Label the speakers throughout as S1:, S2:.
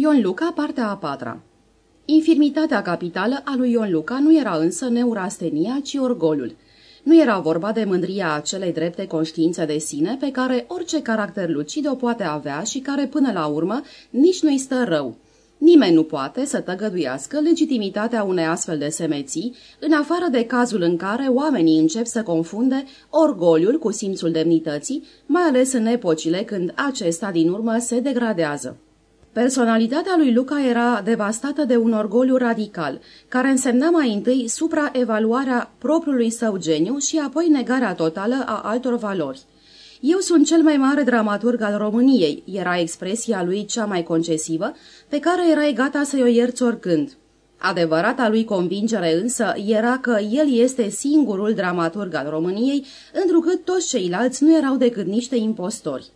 S1: Ion Luca, partea a patra Infirmitatea capitală a lui Ion Luca nu era însă neurastenia, ci orgolul. Nu era vorba de mândria acelei drepte conștiințe de sine pe care orice caracter lucid o poate avea și care până la urmă nici nu-i stă rău. Nimeni nu poate să tăgăduiască legitimitatea unei astfel de semeții, în afară de cazul în care oamenii încep să confunde orgoliul cu simțul demnității, mai ales în epocile când acesta din urmă se degradează. Personalitatea lui Luca era devastată de un orgoliu radical, care însemna mai întâi supraevaluarea propriului său geniu și apoi negarea totală a altor valori. Eu sunt cel mai mare dramaturg al României, era expresia lui cea mai concesivă, pe care erai gata să-i o ierți oricând. Adevărata lui convingere însă era că el este singurul dramaturg al României, întrucât toți ceilalți nu erau decât niște impostori.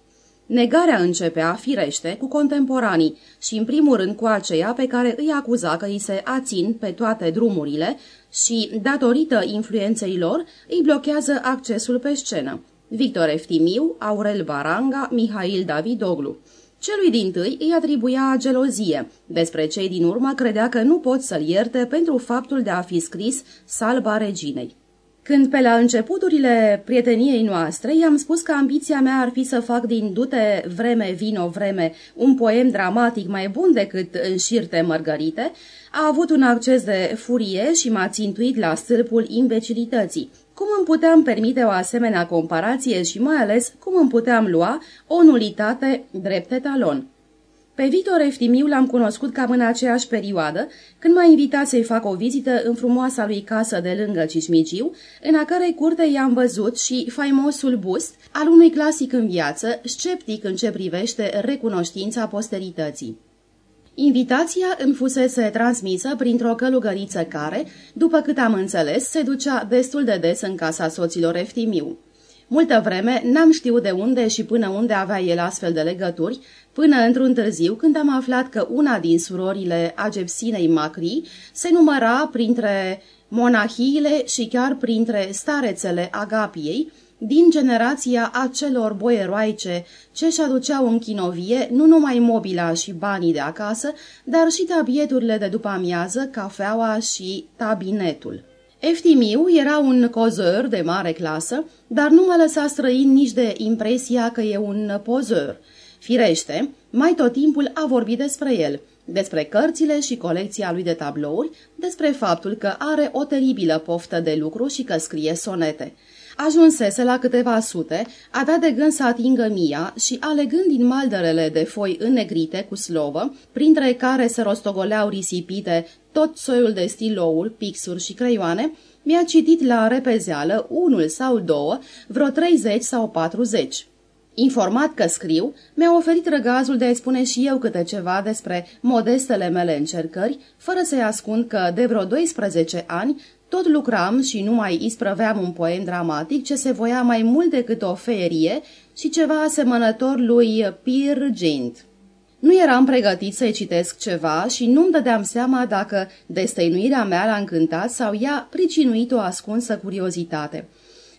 S1: Negarea începea, firește, cu contemporanii și, în primul rând, cu aceia pe care îi acuza că îi se ațin pe toate drumurile și, datorită influenței lor, îi blochează accesul pe scenă. Victor Eftimiu, Aurel Baranga, Mihail Davidoglu. Celui din tâi îi atribuia gelozie. Despre cei din urmă credea că nu pot să-l ierte pentru faptul de a fi scris Salba Reginei. Când pe la începuturile prieteniei noastre i-am spus că ambiția mea ar fi să fac din Dute vreme, vino vreme un poem dramatic mai bun decât Înșirte mărgărite, a avut un acces de furie și m-a țintuit la stâlpul imbecilității. Cum îmi puteam permite o asemenea comparație și mai ales cum îmi puteam lua o nulitate drept talon? Pe Victor Eftimiu l-am cunoscut cam în aceeași perioadă, când m-a invitat să-i fac o vizită în frumoasa lui casă de lângă Cismigiu, în a cărei curte i-am văzut și faimosul bust al unui clasic în viață, sceptic în ce privește recunoștința posterității. Invitația îmi fusese transmisă printr-o călugăriță care, după cât am înțeles, se ducea destul de des în casa soților Eftimiu. Multă vreme n-am știut de unde și până unde avea el astfel de legături, până într-un târziu când am aflat că una din surorile Agepsinei Macri se număra printre monahiile și chiar printre starețele Agapiei, din generația acelor boieroaice ce-și aduceau în chinovie nu numai mobila și banii de acasă, dar și tabieturile de după amiază, cafeaua și tabinetul. Eftimiu era un cozăr de mare clasă, dar nu mă lăsa străin nici de impresia că e un pozăr. Firește, mai tot timpul a vorbit despre el, despre cărțile și colecția lui de tablouri, despre faptul că are o teribilă poftă de lucru și că scrie sonete. Ajunsese la câteva sute, a dat de gând să atingă mia și, alegând din maldărele de foi înnegrite cu slovă, printre care se rostogoleau risipite tot soiul de stilouri, pixuri și creioane, mi-a citit la repezeală unul sau două, vreo 30 sau 40. Informat că scriu, mi-a oferit răgazul de a-i spune și eu câte ceva despre modestele mele încercări, fără să-i ascund că de vreo 12 ani tot lucram și nu mai isprăveam un poem dramatic ce se voia mai mult decât o ferie și ceva asemănător lui Peer Gynt. Nu eram pregătit să-i citesc ceva și nu-mi dădeam seama dacă destăinuirea mea l-a încântat sau ea pricinuit o ascunsă curiozitate.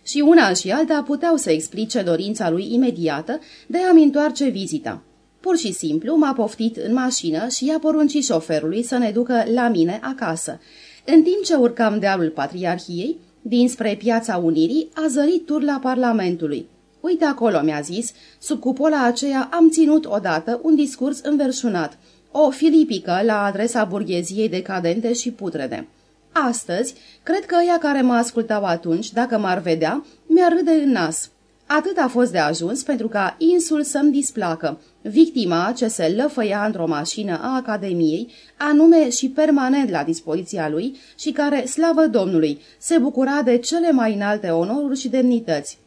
S1: Și una și alta puteau să explice dorința lui imediată de a-mi întoarce vizita. Pur și simplu m-a poftit în mașină și i-a poruncit șoferului să ne ducă la mine acasă. În timp ce urcam dealul Patriarhiei, dinspre Piața Unirii, a zărit turla Parlamentului. Uite acolo, mi-a zis, sub cupola aceea am ținut odată un discurs înverșunat, o filipică la adresa burgheziei decadente și putrede. Astăzi, cred că ăia care mă ascultau atunci, dacă m-ar vedea, mi-ar râde în nas. Atât a fost de ajuns pentru ca insul să-mi displacă, victima ce se lăfăia într-o mașină a Academiei, anume și permanent la dispoziția lui și care, slavă Domnului, se bucura de cele mai înalte onoruri și demnități.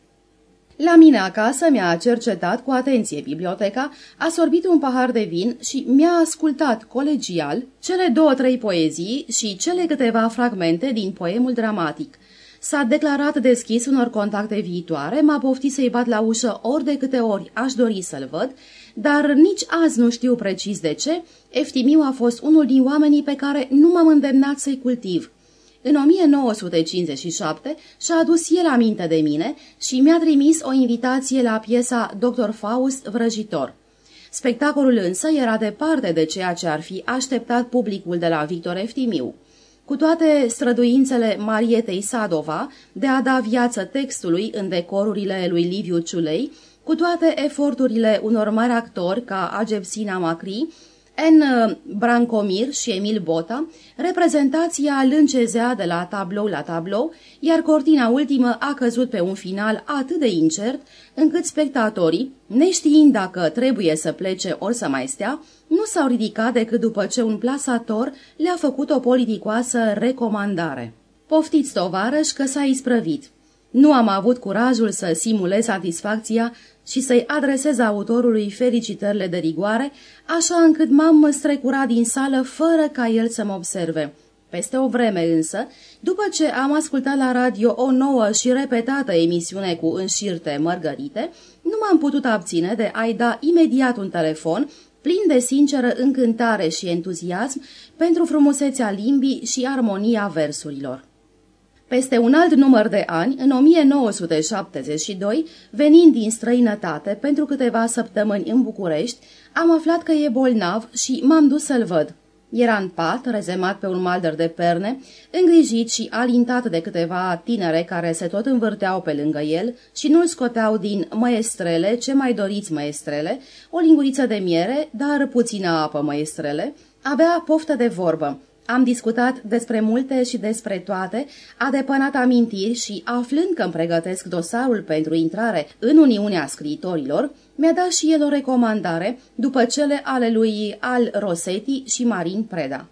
S1: La mine acasă mi-a cercetat cu atenție biblioteca, a sorbit un pahar de vin și mi-a ascultat colegial cele două-trei poezii și cele câteva fragmente din poemul dramatic. S-a declarat deschis unor contacte viitoare, m-a poftit să-i bat la ușă ori de câte ori aș dori să-l văd, dar nici azi nu știu precis de ce, Eftimiu a fost unul din oamenii pe care nu m-am îndemnat să-i cultiv – în 1957 și-a adus el aminte de mine și mi-a trimis o invitație la piesa Dr. Faust Vrăjitor. Spectacolul însă era departe de ceea ce ar fi așteptat publicul de la Victor Eftimiu. Cu toate străduințele Marietei Sadova de a da viață textului în decorurile lui Liviu Ciulei, cu toate eforturile unor mari actori ca Agepsina Macri, N. Brancomir și Emil Bota, reprezentația lâncezea de la tablou la tablou, iar cortina ultimă a căzut pe un final atât de incert, încât spectatorii, neștiind dacă trebuie să plece ori să mai stea, nu s-au ridicat decât după ce un plasator le-a făcut o politicoasă recomandare. Poftiți, tovarăș, că s-a isprăvit. Nu am avut curajul să simulez satisfacția și să-i adresez autorului felicitările de rigoare, așa încât m-am strecurat din sală fără ca el să mă observe. Peste o vreme însă, după ce am ascultat la radio o nouă și repetată emisiune cu înșirte mărgărite, nu m-am putut abține de a-i da imediat un telefon plin de sinceră încântare și entuziasm pentru frumusețea limbii și armonia versurilor. Peste un alt număr de ani, în 1972, venind din străinătate pentru câteva săptămâni în București, am aflat că e bolnav și m-am dus să-l văd. Era în pat, rezemat pe un malder de perne, îngrijit și alintat de câteva tinere care se tot învârteau pe lângă el și nu-l scoteau din măestrele, ce mai doriți măestrele, o linguriță de miere, dar puțină apă măestrele, avea poftă de vorbă. Am discutat despre multe și despre toate, a depănat amintiri și, aflând că îmi pregătesc dosarul pentru intrare în Uniunea Scriitorilor, mi-a dat și el o recomandare după cele ale lui Al Rosetti și Marin Preda.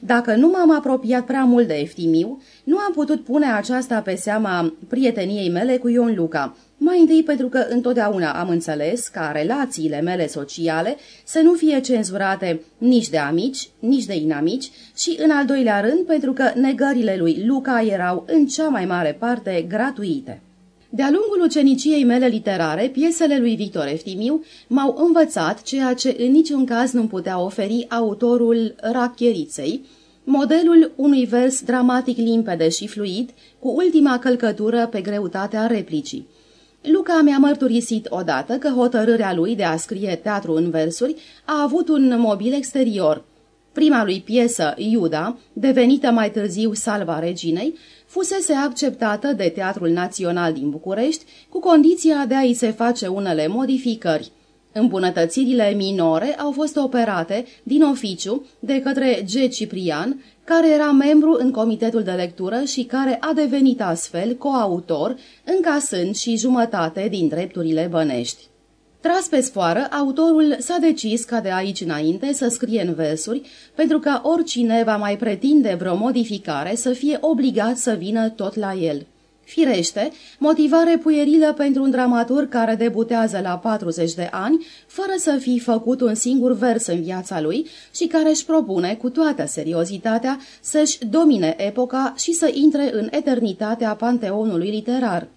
S1: Dacă nu m-am apropiat prea mult de Eftimiu, nu am putut pune aceasta pe seama prieteniei mele cu Ion Luca, mai întâi pentru că întotdeauna am înțeles ca relațiile mele sociale să nu fie cenzurate nici de amici, nici de inamici și în al doilea rând pentru că negările lui Luca erau în cea mai mare parte gratuite. De-a lungul uceniciei mele literare, piesele lui Victor Eftimiu m-au învățat ceea ce în niciun caz nu putea oferi autorul Racheriței, modelul unui vers dramatic limpede și fluid, cu ultima călcătură pe greutatea replicii. Luca mi-a mărturisit odată că hotărârea lui de a scrie teatru în versuri a avut un mobil exterior. Prima lui piesă, Iuda, devenită mai târziu Salva Reginei, fusese acceptată de Teatrul Național din București cu condiția de a-i se face unele modificări. Îmbunătățirile minore au fost operate din oficiu de către G. Ciprian, care era membru în comitetul de lectură și care a devenit astfel coautor, încasând și jumătate din drepturile bănești. Tras pe sfoară, autorul s-a decis ca de aici înainte să scrie în versuri, pentru ca oricine va mai pretinde vreo modificare să fie obligat să vină tot la el. Firește, motivare puierilă pentru un dramaturg care debutează la 40 de ani, fără să fi făcut un singur vers în viața lui și care își propune cu toată seriozitatea să-și domine epoca și să intre în eternitatea panteonului literar.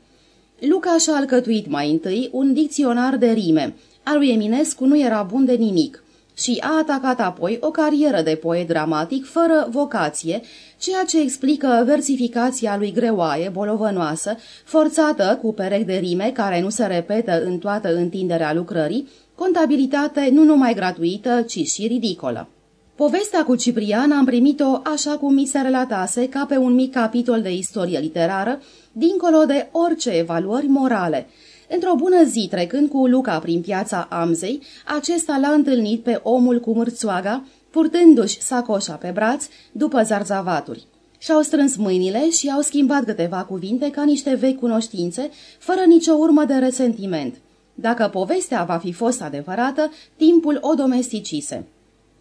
S1: Luca și-a alcătuit mai întâi un dicționar de rime. Al lui Eminescu nu era bun de nimic și a atacat apoi o carieră de poet dramatic fără vocație, ceea ce explică versificația lui greoaie, bolovănoasă, forțată cu perechi de rime care nu se repetă în toată întinderea lucrării, contabilitate nu numai gratuită, ci și ridicolă. Povestea cu Ciprian am primit-o așa cum mi se relatase, ca pe un mic capitol de istorie literară, dincolo de orice evaluări morale. Într-o bună zi, trecând cu Luca prin piața Amzei, acesta l-a întâlnit pe omul cu mârțoaga, purtându-și sacoșa pe braț, după zarzavaturi. Și-au strâns mâinile și au schimbat câteva cuvinte ca niște vechi cunoștințe, fără nicio urmă de resentiment. Dacă povestea va fi fost adevărată, timpul o domesticise.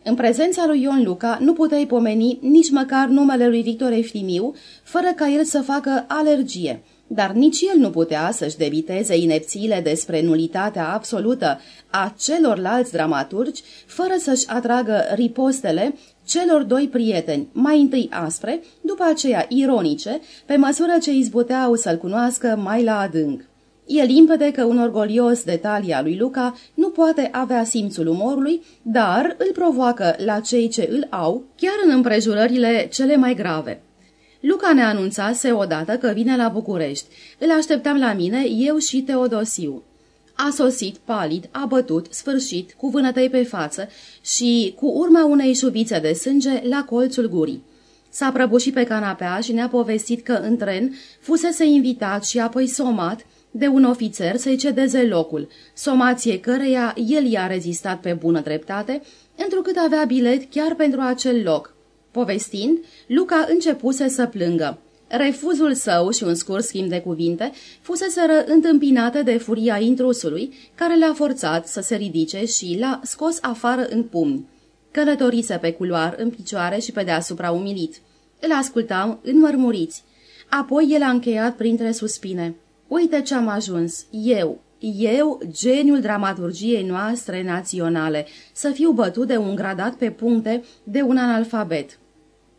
S1: În prezența lui Ion Luca nu puteai pomeni nici măcar numele lui Victor Eftimiu, fără ca el să facă alergie, dar nici el nu putea să-și debiteze inepțiile despre nulitatea absolută a celorlalți dramaturgi, fără să-și atragă ripostele celor doi prieteni, mai întâi aspre, după aceea ironice, pe măsură ce izbuteau să-l cunoască mai la adânc. E limpede că un orgolios de talia lui Luca nu poate avea simțul umorului, dar îl provoacă la cei ce îl au, chiar în împrejurările cele mai grave. Luca ne anunțase odată că vine la București. Îl așteptam la mine, eu și Teodosiu. A sosit, palid, abătut, sfârșit, cu vânătăi pe față și cu urma unei șuvițe de sânge la colțul gurii. S-a prăbușit pe canapea și ne-a povestit că în tren fusese invitat și apoi somat de un ofițer să-i cedeze locul, somație căreia el i-a rezistat pe bună dreptate, întrucât avea bilet chiar pentru acel loc. Povestind, Luca începuse să plângă. Refuzul său și un scurt schimb de cuvinte fuseseră întâmpinate de furia intrusului, care l-a forțat să se ridice și l-a scos afară în pumni. Călătorise pe culoar, în picioare și pe deasupra umilit. Îl ascultam înmărmuriți. Apoi el a încheiat printre suspine. Uite ce-am ajuns, eu, eu, geniul dramaturgiei noastre naționale, să fiu bătut de un gradat pe puncte de un analfabet.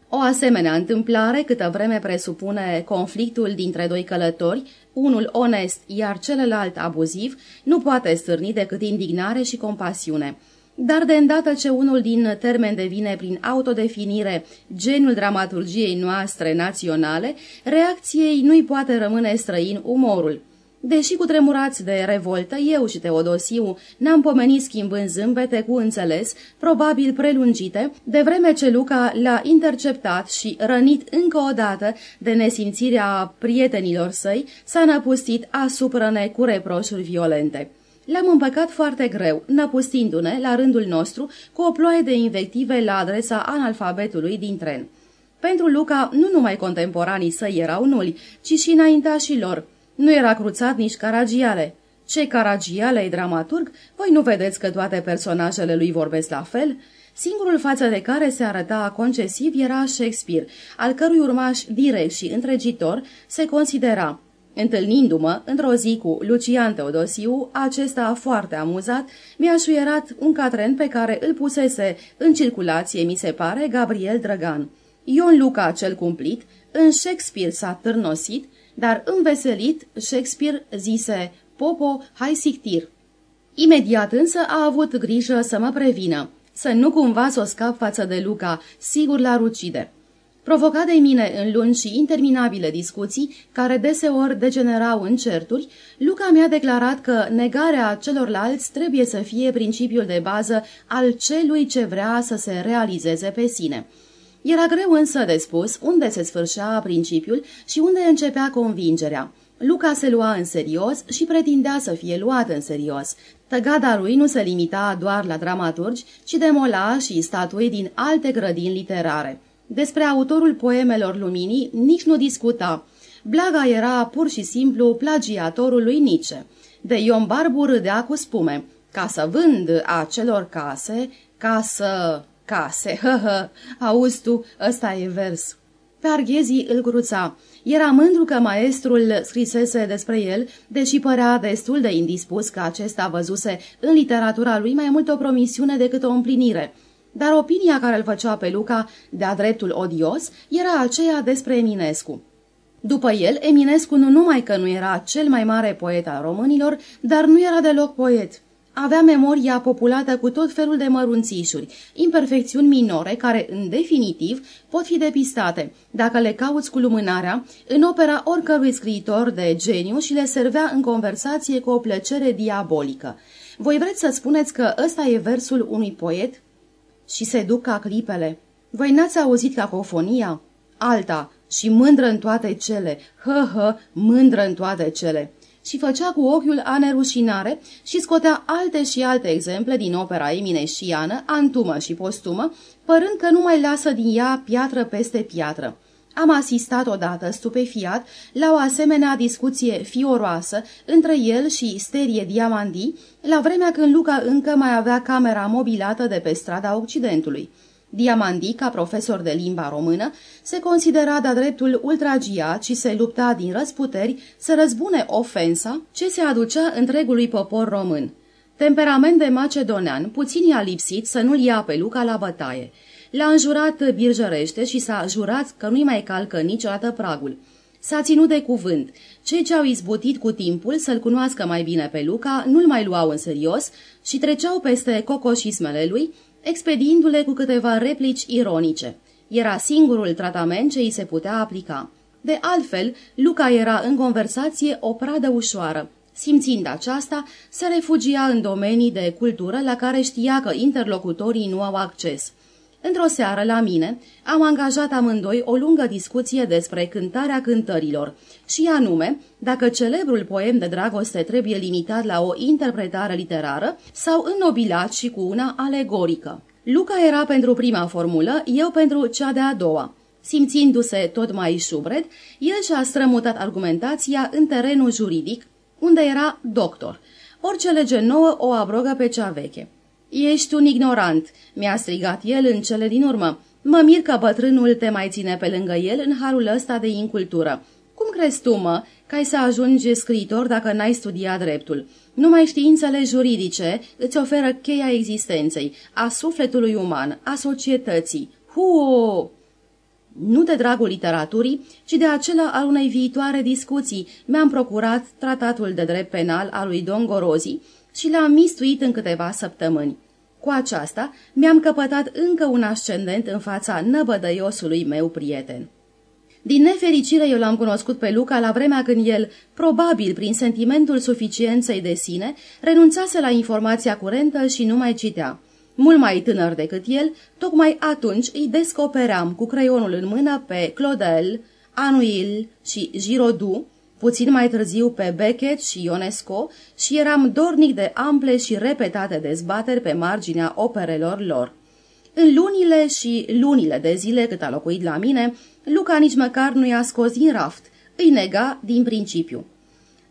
S1: O asemenea întâmplare, câtă vreme presupune conflictul dintre doi călători, unul onest, iar celălalt abuziv, nu poate stârni decât indignare și compasiune. Dar de îndată ce unul din termeni devine prin autodefinire genul dramaturgiei noastre naționale, reacției nu-i poate rămâne străin umorul. Deși cu tremurați de revoltă, eu și Teodosiu ne-am pomenit schimbând zâmbete cu înțeles, probabil prelungite, de vreme ce Luca l-a interceptat și, rănit încă o dată de nesimțirea prietenilor săi, s-a năpustit asupra ne cu reproșuri violente. Le-am împăcat foarte greu, năpustindu-ne, la rândul nostru, cu o ploaie de invective la adresa analfabetului din tren. Pentru Luca, nu numai contemporanii săi erau nuli, ci și înaintașii lor. Nu era cruțat nici Caragiale. Ce Caragiale e dramaturg? Voi nu vedeți că toate personajele lui vorbesc la fel? Singurul față de care se arăta concesiv era Shakespeare, al cărui urmaș direct și întregitor se considera Întâlnindu-mă într-o zi cu Lucian Teodosiu, acesta foarte amuzat, mi-a șuierat un catren pe care îl pusese în circulație, mi se pare, Gabriel Drăgan. Ion Luca cel cumplit, în Shakespeare s-a târnosit, dar înveselit, Shakespeare zise, Popo, hai sictir. Imediat însă a avut grijă să mă prevină, să nu cumva să o scap față de Luca, sigur la rucide. Provocat de mine în lungi și interminabile discuții, care deseori degenerau în certuri, Luca mi-a declarat că negarea celorlalți trebuie să fie principiul de bază al celui ce vrea să se realizeze pe sine. Era greu însă de spus unde se sfârșea principiul și unde începea convingerea. Luca se lua în serios și pretindea să fie luat în serios. Tăgada lui nu se limita doar la dramaturgi, ci demola și statui din alte grădini literare. Despre autorul poemelor luminii nici nu discuta. Blaga era pur și simplu plagiatorul lui Nietzsche. De Ion Barbu râdea cu spume. Ca să vând acelor case, ca să... case, hă, hă, auzi tu, ăsta e vers. Pe Arghezii îl cruța. Era mândru că maestrul scrisese despre el, deși părea destul de indispus că acesta văzuse în literatura lui mai mult o promisiune decât o împlinire – dar opinia care îl făcea pe Luca de-a dreptul odios era aceea despre Eminescu. După el, Eminescu nu numai că nu era cel mai mare poet al românilor, dar nu era deloc poet. Avea memoria populată cu tot felul de mărunțișuri, imperfecțiuni minore care, în definitiv, pot fi depistate, dacă le cauți cu lumânarea, în opera oricărui scriitor de geniu și le servea în conversație cu o plăcere diabolică. Voi vreți să spuneți că ăsta e versul unui poet? Și se duc ca clipele. Voi n-ați auzit cacofonia? Alta și mândră în toate cele, hă-hă, mândră în toate cele. Și făcea cu ochiul a nerușinare și scotea alte și alte exemple din opera emineșiană, antumă și postumă, părând că nu mai lasă din ea piatră peste piatră. Am asistat odată, stupefiat, la o asemenea discuție fioroasă între el și Sterie Diamandi, la vremea când Luca încă mai avea camera mobilată de pe strada Occidentului. Diamandi, ca profesor de limba română, se considera de dreptul ultragiat și se lupta din răsputeri să răzbune ofensa ce se aducea întregului popor român. Temperament de macedonean, puțin i-a lipsit să nu-l ia pe Luca la bătaie. L-a înjurat birjărește și s-a jurat că nu-i mai calcă niciodată pragul. S-a ținut de cuvânt. Cei ce au izbutit cu timpul să-l cunoască mai bine pe Luca nu-l mai luau în serios și treceau peste cocoșismele lui, expediindu-le cu câteva replici ironice. Era singurul tratament ce îi se putea aplica. De altfel, Luca era în conversație o pradă ușoară. Simțind aceasta, se refugia în domenii de cultură la care știa că interlocutorii nu au acces. Într-o seară la mine am angajat amândoi o lungă discuție despre cântarea cântărilor și anume dacă celebrul poem de dragoste trebuie limitat la o interpretare literară sau înnobilat și cu una alegorică. Luca era pentru prima formulă, eu pentru cea de-a doua. Simțindu-se tot mai șubred, el și-a strămutat argumentația în terenul juridic, unde era doctor. Orice lege nouă o abrogă pe cea veche. Ești un ignorant," mi-a strigat el în cele din urmă. Mă mir că bătrânul te mai ține pe lângă el în harul ăsta de incultură. Cum crezi tu, mă, că ai să ajungi scriitor dacă n-ai studiat dreptul? Numai științele juridice îți oferă cheia existenței, a sufletului uman, a societății. Huo! Nu de dragul literaturii, ci de acela al unei viitoare discuții, mi-am procurat tratatul de drept penal al lui Don Gorozi și l-am mistuit în câteva săptămâni. Cu aceasta mi-am căpătat încă un ascendent în fața năbădăiosului meu prieten. Din nefericire eu l-am cunoscut pe Luca la vremea când el, probabil prin sentimentul suficienței de sine, renunțase la informația curentă și nu mai citea. Mult mai tânăr decât el, tocmai atunci îi descopeream cu creionul în mână pe Claudel, Anuil și Giraudoux, puțin mai târziu pe Beckett și Ionesco și eram dornic de ample și repetate dezbateri pe marginea operelor lor. În lunile și lunile de zile cât a locuit la mine, Luca nici măcar nu i-a scos din raft, îi nega din principiu.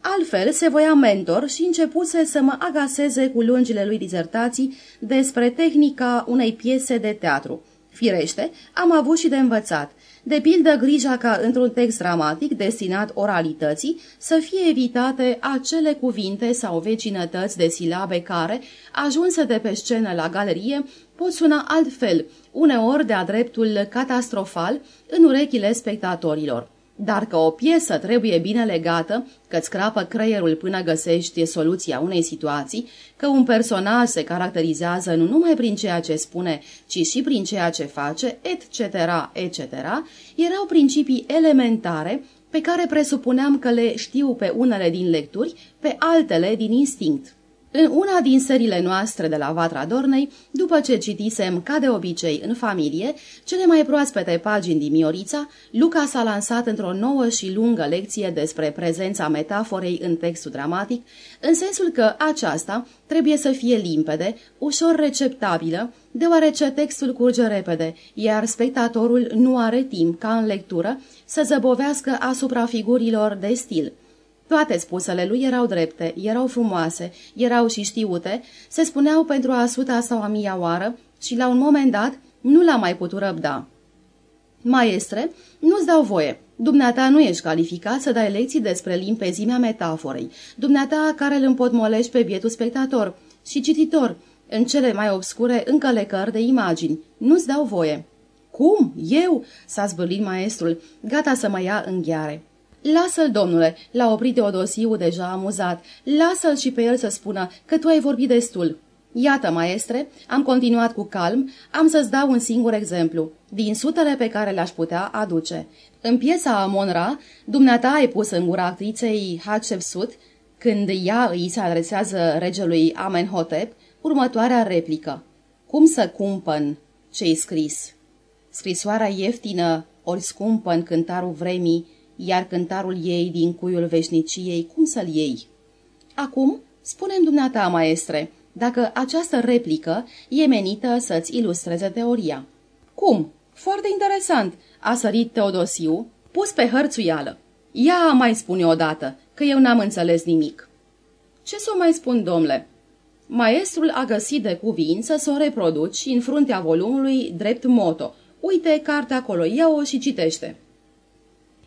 S1: Altfel se voia mentor și începuse să mă agaseze cu lungile lui dizertații despre tehnica unei piese de teatru. Firește, am avut și de învățat, de pildă grija ca într-un text dramatic destinat oralității să fie evitate acele cuvinte sau vecinătăți de silabe care, ajunse de pe scenă la galerie, pot suna altfel, uneori de-a dreptul catastrofal, în urechile spectatorilor. Dar că o piesă trebuie bine legată, că-ți crapă creierul până găsești soluția unei situații, că un personaj se caracterizează nu numai prin ceea ce spune, ci și prin ceea ce face, etc., etc., erau principii elementare pe care presupuneam că le știu pe unele din lecturi, pe altele din instinct. În una din serile noastre de la Vatra Dornei, după ce citisem, ca de obicei, în familie, cele mai proaspete pagini din Miorița, Luca s-a lansat într-o nouă și lungă lecție despre prezența metaforei în textul dramatic, în sensul că aceasta trebuie să fie limpede, ușor receptabilă, deoarece textul curge repede, iar spectatorul nu are timp, ca în lectură, să zăbovească asupra figurilor de stil – toate spusele lui erau drepte, erau frumoase, erau și știute, se spuneau pentru a suta sau a mia oară și la un moment dat nu l-a mai putut răbda. Maestre, nu-ți dau voie. Dumneata nu ești calificat să dai lecții despre limpezimea metaforei. Dumneata care îl împotmolești pe bietul spectator și cititor în cele mai obscure încălecări de imagini. Nu-ți dau voie. Cum? Eu?" s-a zbârlit maestrul, gata să mă ia în gheare. Lasă-l, domnule, l-a oprit Teodosiu deja amuzat. Lasă-l și pe el să spună că tu ai vorbit destul. Iată, maestre, am continuat cu calm, am să-ți dau un singur exemplu, din sutele pe care le-aș putea aduce. În piesa Amonra, dumneata ai pus în gura actriței Hatshepsut, când ea îi se adresează regelui Amenhotep, următoarea replică. Cum să cumpăn ce-i scris? Scrisoarea ieftină ori scumpă în cântarul vremii, iar cântarul ei din cuiul veșniciei, cum să-l iei? Acum, spunem dumneata, maestre, dacă această replică e menită să-ți ilustreze teoria. Cum? Foarte interesant, a sărit Teodosiu, pus pe hărțuială. Ia mai spune odată, că eu n-am înțeles nimic. Ce să o mai spun, domnule? Maestrul a găsit de cuvință să o reproduci în fruntea volumului drept moto. Uite cartea acolo, ia-o și citește.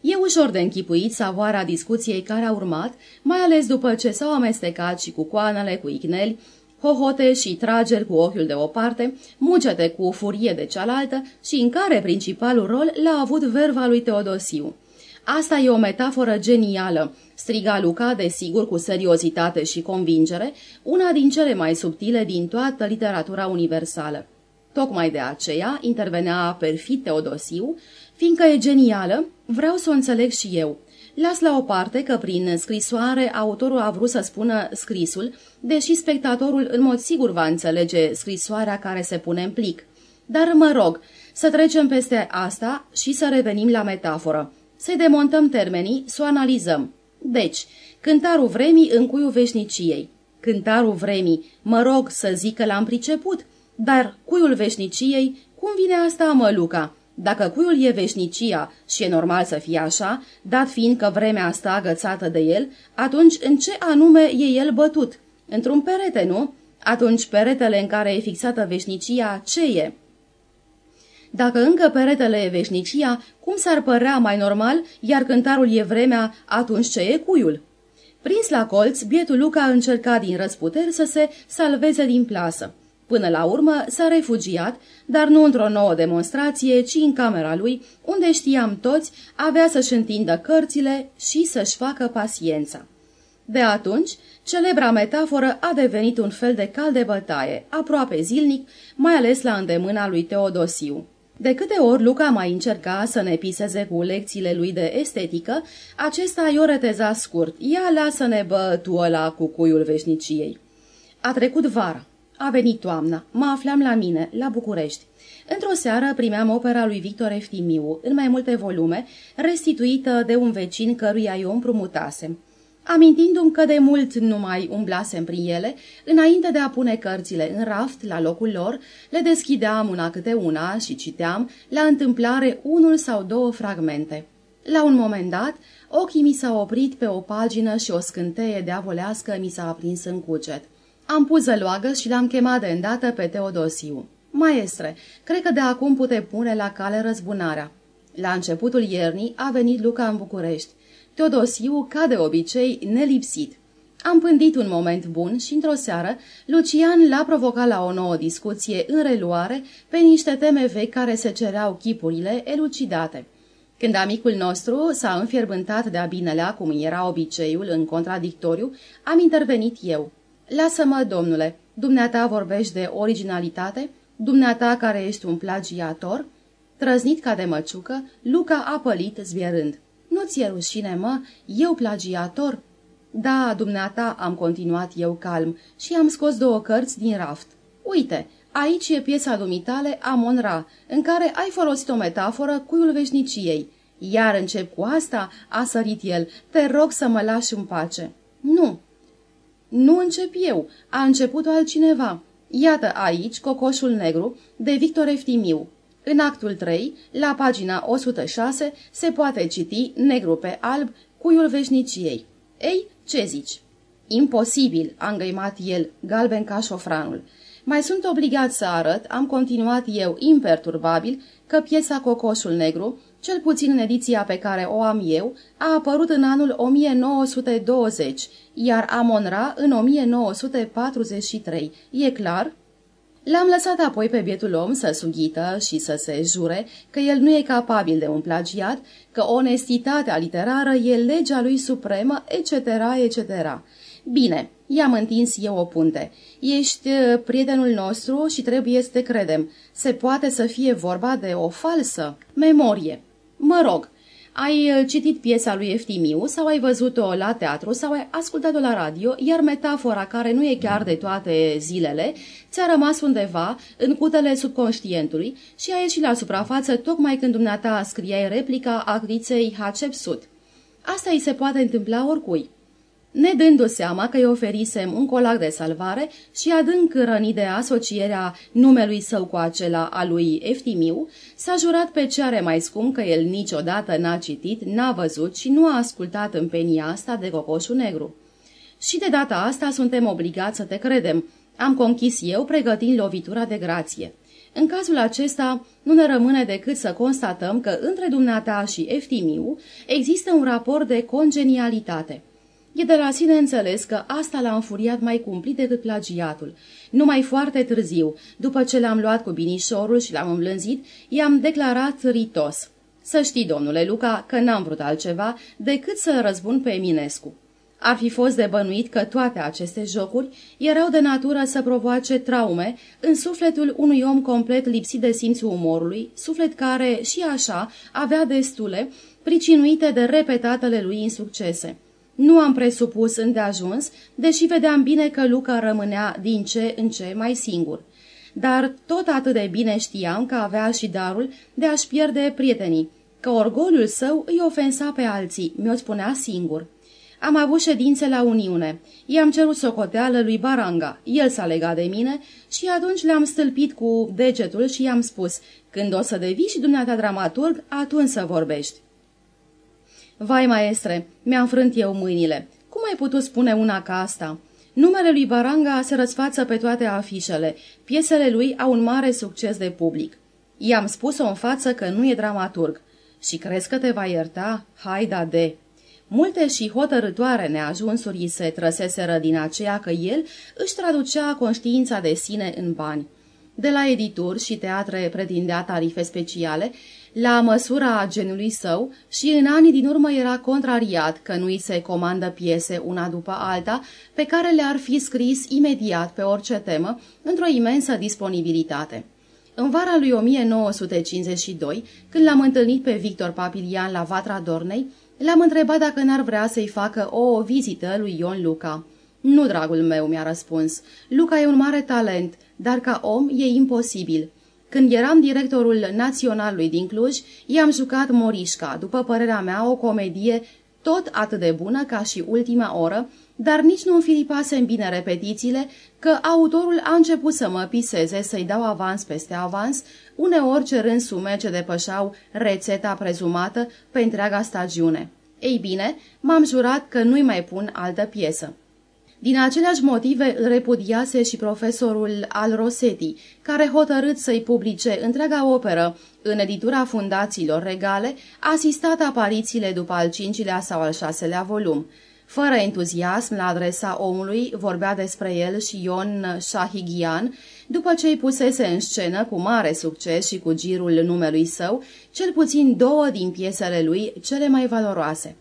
S1: E ușor de închipuit savoarea discuției care a urmat, mai ales după ce s-au amestecat și cu coanele, cu icneli, hohote și trageri cu ochiul de o parte, mugete cu furie de cealaltă și în care principalul rol l-a avut verva lui Teodosiu. Asta e o metaforă genială, striga Luca, desigur cu seriozitate și convingere, una din cele mai subtile din toată literatura universală. Tocmai de aceea intervenea perfid Teodosiu, fiindcă e genială, vreau să o înțeleg și eu. Las la o parte că prin scrisoare autorul a vrut să spună scrisul, deși spectatorul în mod sigur va înțelege scrisoarea care se pune în plic. Dar mă rog, să trecem peste asta și să revenim la metaforă. Să-i demontăm termenii, să o analizăm. Deci, cântarul vremii în cuiul veșniciei. Cântarul vremii, mă rog să zic că l-am priceput, dar cuiul veșniciei, cum vine asta, mă, Luca? Dacă cuiul e veșnicia și e normal să fie așa, dat fiind că vremea asta agățată de el, atunci în ce anume e el bătut? Într-un perete, nu? Atunci peretele în care e fixată veșnicia, ce e? Dacă încă peretele e veșnicia, cum s-ar părea mai normal, iar cântarul e vremea, atunci ce e cuiul? Prins la colț, bietul Luca încerca din răsputeri să se salveze din plasă. Până la urmă s-a refugiat, dar nu într-o nouă demonstrație, ci în camera lui, unde știam toți, avea să-și întindă cărțile și să-și facă paciența. De atunci, celebra metaforă a devenit un fel de cal de bătaie, aproape zilnic, mai ales la îndemâna lui Teodosiu. De câte ori Luca mai încerca să ne piseze cu lecțiile lui de estetică, acesta i-o reteza scurt. Ia lasă-ne bă tu ăla cu cuiul veșniciei. A trecut vara. A venit toamna. Mă aflam la mine, la București. Într-o seară primeam opera lui Victor Eftimiu, în mai multe volume, restituită de un vecin căruia eu împrumutasem. Amintindu-mi că de mult nu mai umblasem prin ele, înainte de a pune cărțile în raft la locul lor, le deschideam una câte una și citeam, la întâmplare, unul sau două fragmente. La un moment dat, ochii mi s-au oprit pe o pagină și o scânteie de avolească mi s-a aprins în cuget. Am pus zăloagă și l-am chemat de îndată pe Teodosiu. Maestre, cred că de acum pute pune la cale răzbunarea. La începutul iernii a venit Luca în București. Teodosiu, ca de obicei, nelipsit. Am pândit un moment bun și, într-o seară, Lucian l-a provocat la o nouă discuție în reluare pe niște teme vechi care se cereau chipurile elucidate. Când amicul nostru s-a înfierbântat de-a binelea, cum era obiceiul în contradictoriu, am intervenit eu. Lasă-mă, domnule, dumneata vorbești de originalitate? Dumneata care ești un plagiator?" Trăznit ca de măciucă, Luca a pălit zvierând. Nu ți-e rușine, mă? Eu plagiator?" Da, dumneata," am continuat eu calm și am scos două cărți din raft. Uite, aici e piesa dumitale Amon Ra, în care ai folosit o metaforă cuiul veșniciei. Iar încep cu asta?" a sărit el. Te rog să mă lași în pace." Nu." Nu încep eu, a început altcineva. Iată aici cocoșul negru de Victor Eftimiu. În actul 3, la pagina 106, se poate citi, negru pe alb, cuiul veșniciei. Ei, ce zici? Imposibil, a îngăimat el, galben ca șofranul. Mai sunt obligat să arăt, am continuat eu imperturbabil, că piesa Cocoșul Negru, cel puțin în ediția pe care o am eu, a apărut în anul 1920, iar Amonra în 1943. E clar? L-am lăsat apoi pe bietul om să sughită și să se jure că el nu e capabil de un plagiat, că onestitatea literară e legea lui supremă, etc., etc. Bine, i-am întins eu o punte. Ești uh, prietenul nostru și trebuie să te credem. Se poate să fie vorba de o falsă memorie. Mă rog, ai uh, citit piesa lui Eftimiu sau ai văzut-o la teatru sau ai ascultat-o la radio, iar metafora, care nu e chiar de toate zilele, ți-a rămas undeva în cutele subconștientului și a ieșit la suprafață tocmai când dumneata scriai replica actriței Hatshepsut. Asta îi se poate întâmpla oricui. Ne dându seama că îi oferisem un colac de salvare și adânc rănit de asocierea numelui său cu acela a lui Eftimiu, s-a jurat pe ce are mai scump că el niciodată n-a citit, n-a văzut și nu a ascultat în penia asta de cocoșul negru. Și de data asta suntem obligați să te credem. Am conchis eu pregătind lovitura de grație. În cazul acesta, nu ne rămâne decât să constatăm că între dumneata și Eftimiu există un raport de congenialitate – E de la sine înțeles că asta l-a înfuriat mai cumplit decât plagiatul. Numai foarte târziu, după ce l-am luat cu binișorul și l-am îmblânzit, i-am declarat ritos. Să știi, domnule Luca, că n-am vrut altceva decât să răzbun pe Eminescu. Ar fi fost de bănuit că toate aceste jocuri erau de natură să provoace traume în sufletul unui om complet lipsit de simțul umorului, suflet care, și așa, avea destule, pricinuite de repetatele lui insuccese. Nu am presupus îndeajuns, deși vedeam bine că Luca rămânea din ce în ce mai singur. Dar tot atât de bine știam că avea și darul de a-și pierde prietenii, că orgoliul său îi ofensa pe alții, mi-o spunea singur. Am avut ședințe la Uniune. I-am cerut socoteală lui Baranga. El s-a legat de mine și atunci le-am stâlpit cu degetul și i-am spus, când o să devii și dumneata dramaturg, atunci să vorbești. Vai, maestre, mi-am frânt eu mâinile. Cum ai putut spune una ca asta?" Numele lui Baranga se răsfață pe toate afișele. Piesele lui au un mare succes de public. I-am spus-o în față că nu e dramaturg. Și crezi că te va ierta? Haida de... Multe și hotărătoare neajunsuri se trăseseră din aceea că el își traducea conștiința de sine în bani. De la edituri și teatre pretindea tarife speciale, la măsura genului său și în anii din urmă era contrariat că nu îi se comandă piese una după alta pe care le-ar fi scris imediat pe orice temă într-o imensă disponibilitate. În vara lui 1952, când l-am întâlnit pe Victor Papilian la Vatra Dornei, l-am întrebat dacă n-ar vrea să-i facă o vizită lui Ion Luca. Nu, dragul meu, mi-a răspuns. Luca e un mare talent, dar ca om e imposibil. Când eram directorul naționalului din Cluj, i-am jucat Morișca, după părerea mea o comedie tot atât de bună ca și ultima oră, dar nici nu înfilipasem bine repetițiile, că autorul a început să mă piseze, să-i dau avans peste avans, uneori cerând sume ce depășeau rețeta prezumată pe întreaga stagiune. Ei bine, m-am jurat că nu-i mai pun altă piesă. Din aceleași motive îl repudiase și profesorul Al Rossetti, care hotărât să-i publice întreaga operă în editura fundațiilor regale, asistat aparițiile după al cincilea sau al șaselea volum. Fără entuziasm la adresa omului, vorbea despre el și Ion Shahigian, după ce îi pusese în scenă cu mare succes și cu girul numelui său, cel puțin două din piesele lui cele mai valoroase.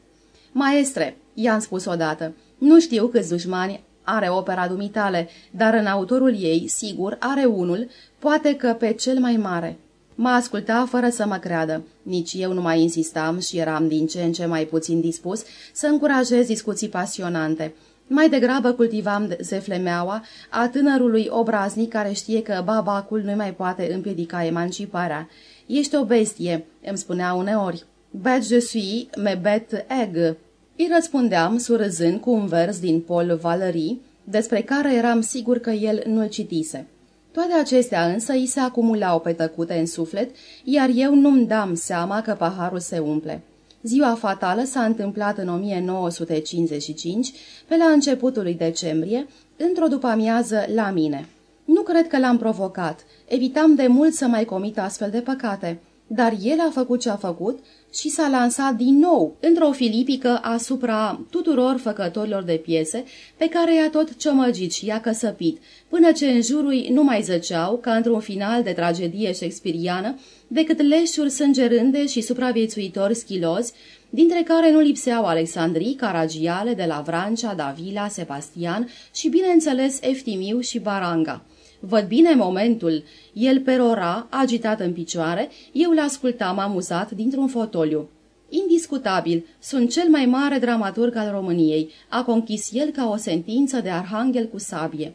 S1: Maestre, i-am spus odată, nu știu câți dușmani are opera dumitale, dar în autorul ei, sigur, are unul, poate că pe cel mai mare. Mă asculta fără să mă creadă. Nici eu nu mai insistam și eram din ce în ce mai puțin dispus să încurajez discuții pasionante. Mai degrabă cultivam zeflemeaua a tânărului obraznic care știe că babacul nu mai poate împiedica emanciparea. Ești o bestie, îmi spunea uneori. Bet je suis, me bet egg. Îi răspundeam surâzând cu un vers din Paul Valery, despre care eram sigur că el nu-l citise. Toate acestea însă îi se acumulau pe tăcute în suflet, iar eu nu-mi dam seama că paharul se umple. Ziua fatală s-a întâmplat în 1955, pe la începutul lui decembrie, într-o după-amiază la mine. Nu cred că l-am provocat, evitam de mult să mai comit astfel de păcate, dar el a făcut ce a făcut și s-a lansat din nou într-o filipică asupra tuturor făcătorilor de piese pe care i-a tot ciomăgit și i-a căsăpit, până ce în jurul nu mai zăceau, ca într-un final de tragedie shakespeariană, decât leșuri sângerânde și supraviețuitori schilozi, dintre care nu lipseau Alexandrii, Caragiale, de la Vrancea, Davila, Sebastian și, bineînțeles, Eftimiu și Baranga. Văd bine momentul. El perora, agitat în picioare, eu l-ascultam amuzat dintr-un fotoliu. Indiscutabil, sunt cel mai mare dramaturg al României. A conchis el ca o sentință de arhanghel cu sabie.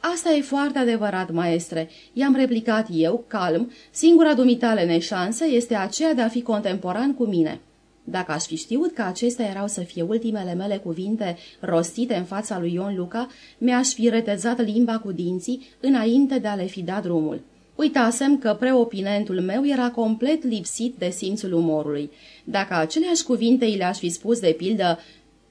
S1: Asta e foarte adevărat, maestre, i-am replicat eu, calm, singura dumitale neșansă este aceea de a fi contemporan cu mine. Dacă aș fi știut că acestea erau să fie ultimele mele cuvinte rostite în fața lui Ion Luca, mi-aș fi retezat limba cu dinții înainte de a le fi dat drumul. Uitasem că preopinentul meu era complet lipsit de simțul umorului. Dacă aceleași cuvinte i le-aș fi spus de pildă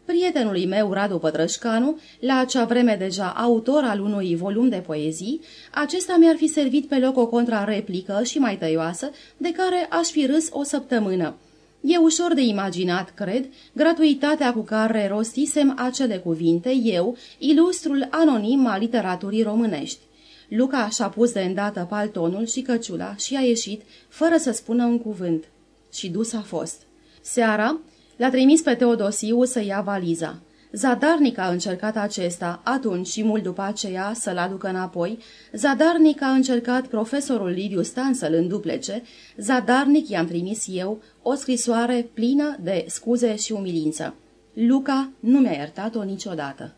S1: prietenului meu Radu Pătrășcanu, la acea vreme deja autor al unui volum de poezii, acesta mi-ar fi servit pe loc o contrareplică și mai tăioasă, de care aș fi râs o săptămână. E ușor de imaginat, cred, gratuitatea cu care rostisem acele cuvinte, eu, ilustrul anonim al literaturii românești. Luca și-a pus de îndată paltonul și căciula și a ieșit, fără să spună un cuvânt. Și dus a fost. Seara l-a trimis pe Teodosiu să ia valiza. Zadarnic a încercat acesta, atunci și mult după aceea să-l aducă înapoi, zadarnic a încercat profesorul Liviu Stan să-l înduplece, zadarnic i-am trimis eu o scrisoare plină de scuze și umilință. Luca nu mi-a iertat-o niciodată.